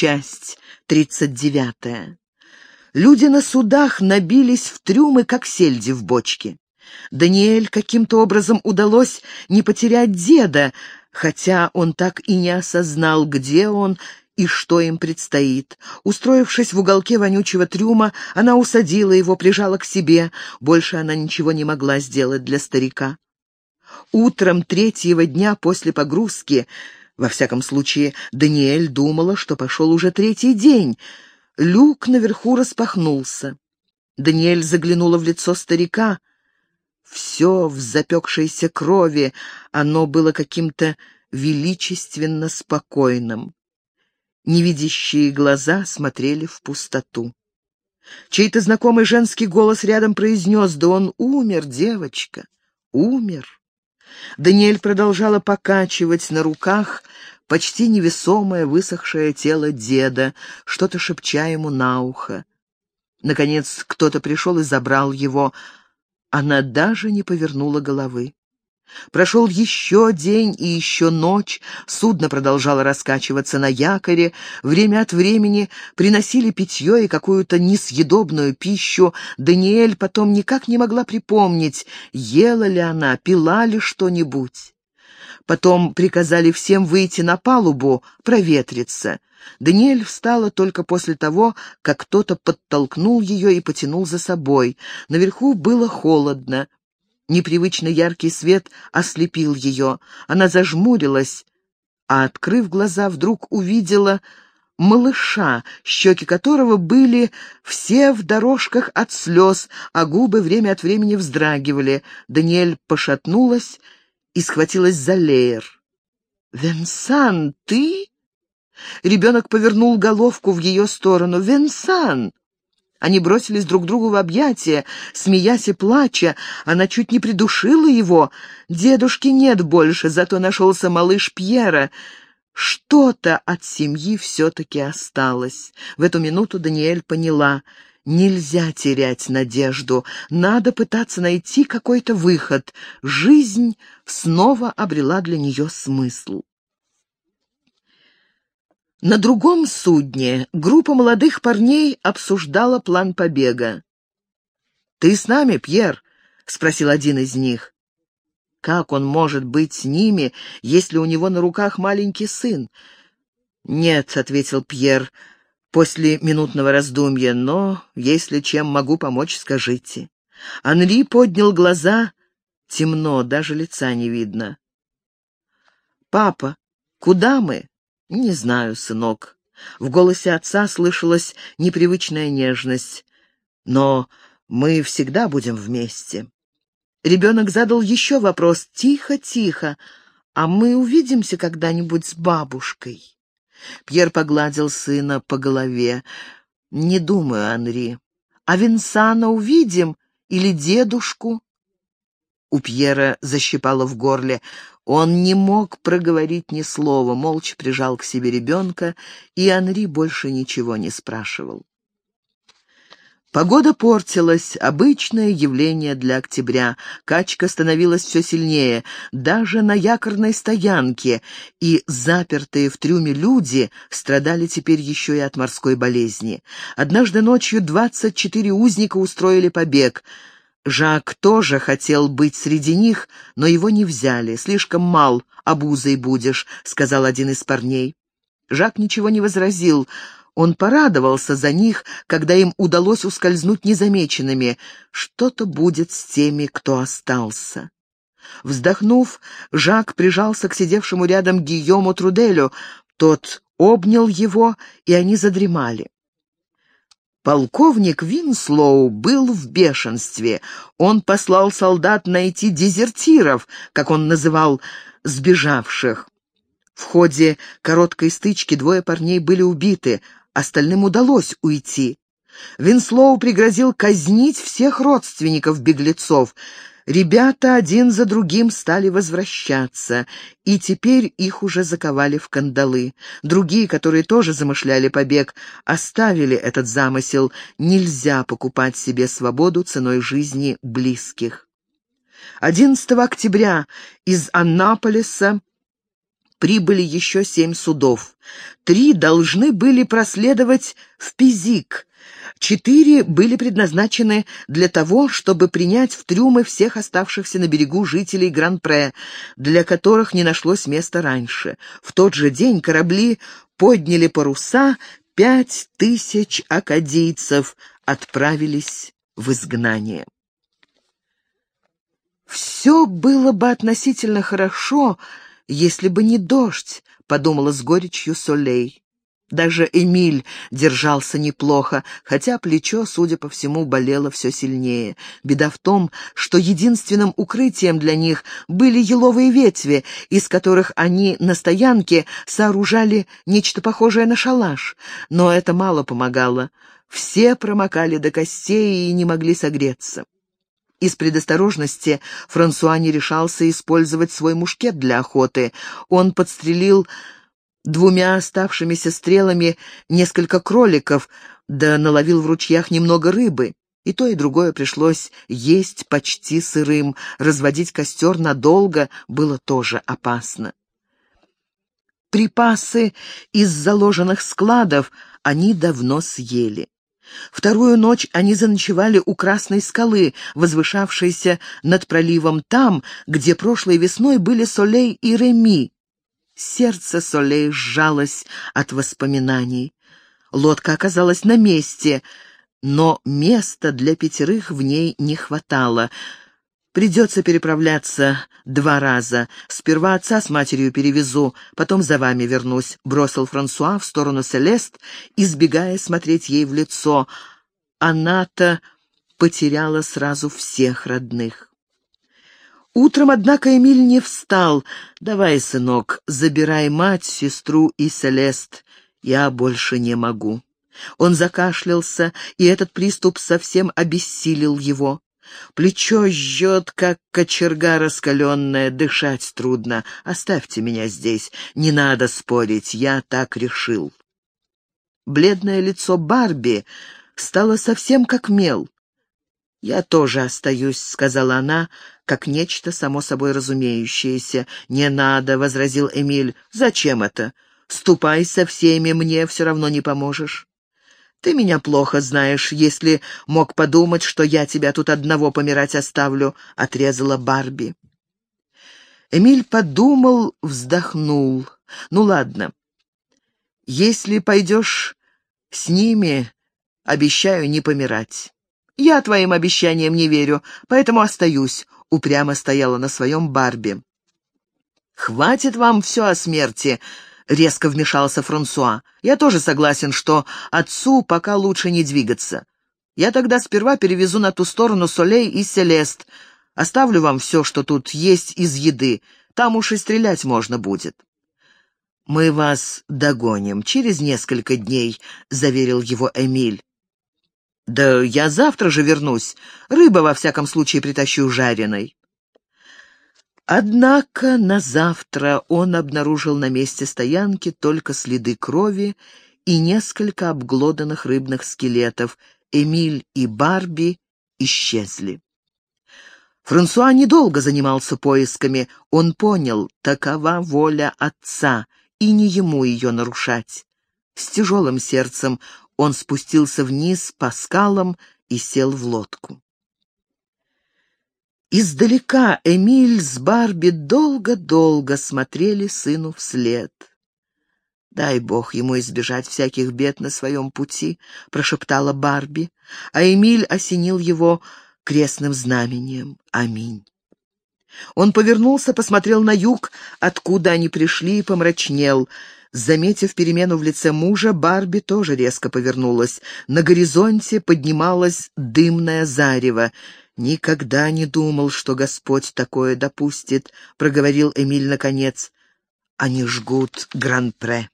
Часть тридцать девятая. Люди на судах набились в трюмы, как сельди в бочке. Даниэль каким-то образом удалось не потерять деда, хотя он так и не осознал, где он и что им предстоит. Устроившись в уголке вонючего трюма, она усадила его, прижала к себе. Больше она ничего не могла сделать для старика. Утром третьего дня после погрузки, во всяком случае, Даниэль думала, что пошел уже третий день, люк наверху распахнулся. Даниэль заглянула в лицо старика. Все в запекшейся крови, оно было каким-то величественно спокойным. Невидящие глаза смотрели в пустоту. Чей-то знакомый женский голос рядом произнес, «Да он умер, девочка, умер». Даниэль продолжала покачивать на руках почти невесомое высохшее тело деда, что-то шепча ему на ухо. Наконец кто-то пришел и забрал его. Она даже не повернула головы. Прошел еще день и еще ночь, судно продолжало раскачиваться на якоре, время от времени приносили питье и какую-то несъедобную пищу. Даниэль потом никак не могла припомнить, ела ли она, пила ли что-нибудь. Потом приказали всем выйти на палубу, проветриться. Даниэль встала только после того, как кто-то подтолкнул ее и потянул за собой. Наверху было холодно. Непривычно яркий свет ослепил ее. Она зажмурилась, а, открыв глаза, вдруг увидела малыша, щеки которого были все в дорожках от слез, а губы время от времени вздрагивали. Даниэль пошатнулась и схватилась за леер. «Венсан, ты?» Ребенок повернул головку в ее сторону. «Венсан!» Они бросились друг другу в объятия, смеясь и плача. Она чуть не придушила его. Дедушки нет больше, зато нашелся малыш Пьера. Что-то от семьи все-таки осталось. В эту минуту Даниэль поняла. Нельзя терять надежду. Надо пытаться найти какой-то выход. Жизнь снова обрела для нее смысл. На другом судне группа молодых парней обсуждала план побега. «Ты с нами, Пьер?» — спросил один из них. «Как он может быть с ними, если у него на руках маленький сын?» «Нет», — ответил Пьер после минутного раздумья, «но если чем могу помочь, скажите». Анри поднял глаза. Темно, даже лица не видно. «Папа, куда мы?» «Не знаю, сынок». В голосе отца слышалась непривычная нежность. «Но мы всегда будем вместе». Ребенок задал еще вопрос. «Тихо, тихо. А мы увидимся когда-нибудь с бабушкой?» Пьер погладил сына по голове. «Не думаю, Анри. А Винсана увидим? Или дедушку?» У Пьера защипало в горле. Он не мог проговорить ни слова, молча прижал к себе ребенка, и Анри больше ничего не спрашивал. Погода портилась, обычное явление для октября. Качка становилась все сильнее, даже на якорной стоянке, и запертые в трюме люди страдали теперь еще и от морской болезни. Однажды ночью двадцать четыре узника устроили побег — Жак тоже хотел быть среди них, но его не взяли. «Слишком мал, обузой будешь», — сказал один из парней. Жак ничего не возразил. Он порадовался за них, когда им удалось ускользнуть незамеченными. Что-то будет с теми, кто остался. Вздохнув, Жак прижался к сидевшему рядом Гийому Труделю. Тот обнял его, и они задремали. Полковник Винслоу был в бешенстве. Он послал солдат найти дезертиров, как он называл сбежавших. В ходе короткой стычки двое парней были убиты, остальным удалось уйти. Винслоу пригрозил казнить всех родственников беглецов. Ребята один за другим стали возвращаться, и теперь их уже заковали в кандалы. Другие, которые тоже замышляли побег, оставили этот замысел. Нельзя покупать себе свободу ценой жизни близких. 11 октября из Аннаполиса прибыли еще семь судов. Три должны были проследовать в Пизик, Четыре были предназначены для того, чтобы принять в трюмы всех оставшихся на берегу жителей Гран-Пре, для которых не нашлось места раньше. В тот же день корабли подняли паруса, пять тысяч акадийцев отправились в изгнание. «Все было бы относительно хорошо, если бы не дождь», — подумала с горечью Солей. Даже Эмиль держался неплохо, хотя плечо, судя по всему, болело все сильнее. Беда в том, что единственным укрытием для них были еловые ветви, из которых они на стоянке сооружали нечто похожее на шалаш. Но это мало помогало. Все промокали до костей и не могли согреться. Из предосторожности Франсуа не решался использовать свой мушкет для охоты. Он подстрелил двумя оставшимися стрелами несколько кроликов, да наловил в ручьях немного рыбы. И то, и другое пришлось есть почти сырым, разводить костер надолго было тоже опасно. Припасы из заложенных складов они давно съели. Вторую ночь они заночевали у Красной скалы, возвышавшейся над проливом там, где прошлой весной были Солей и Реми, Сердце Солей сжалось от воспоминаний. Лодка оказалась на месте, но места для пятерых в ней не хватало. Придется переправляться два раза. Сперва отца с матерью перевезу, потом за вами вернусь», — бросил Франсуа в сторону Селест, избегая смотреть ей в лицо. Она-то потеряла сразу всех родных. Утром, однако, Эмиль не встал. «Давай, сынок, забирай мать, сестру и Селест. Я больше не могу». Он закашлялся, и этот приступ совсем обессилил его. Плечо жжет, как кочерга раскаленная, дышать трудно. Оставьте меня здесь, не надо спорить, я так решил. Бледное лицо Барби стало совсем как мел. «Я тоже остаюсь», — сказала она, как нечто само собой разумеющееся. «Не надо», — возразил Эмиль. «Зачем это? Ступай со всеми, мне все равно не поможешь». «Ты меня плохо знаешь, если мог подумать, что я тебя тут одного помирать оставлю», — отрезала Барби. Эмиль подумал, вздохнул. «Ну ладно. Если пойдешь с ними, обещаю не помирать». «Я твоим обещаниям не верю, поэтому остаюсь», — упрямо стояла на своем Барби. «Хватит вам все о смерти», — резко вмешался Франсуа. «Я тоже согласен, что отцу пока лучше не двигаться. Я тогда сперва перевезу на ту сторону Солей и Селест. Оставлю вам все, что тут есть из еды. Там уж и стрелять можно будет». «Мы вас догоним через несколько дней», — заверил его Эмиль. «Да я завтра же вернусь. Рыба, во всяком случае, притащу жареной». Однако на завтра он обнаружил на месте стоянки только следы крови и несколько обглоданных рыбных скелетов. Эмиль и Барби исчезли. Франсуа недолго занимался поисками. Он понял, такова воля отца, и не ему ее нарушать. С тяжелым сердцем он спустился вниз по скалам и сел в лодку. Издалека Эмиль с Барби долго-долго смотрели сыну вслед. «Дай Бог ему избежать всяких бед на своем пути», — прошептала Барби, а Эмиль осенил его крестным знамением. Аминь. Он повернулся, посмотрел на юг, откуда они пришли, и помрачнел — Заметив перемену в лице мужа, Барби тоже резко повернулась. На горизонте поднималось дымное зарево. «Никогда не думал, что Господь такое допустит», — проговорил Эмиль наконец. «Они жгут Гран-Пре».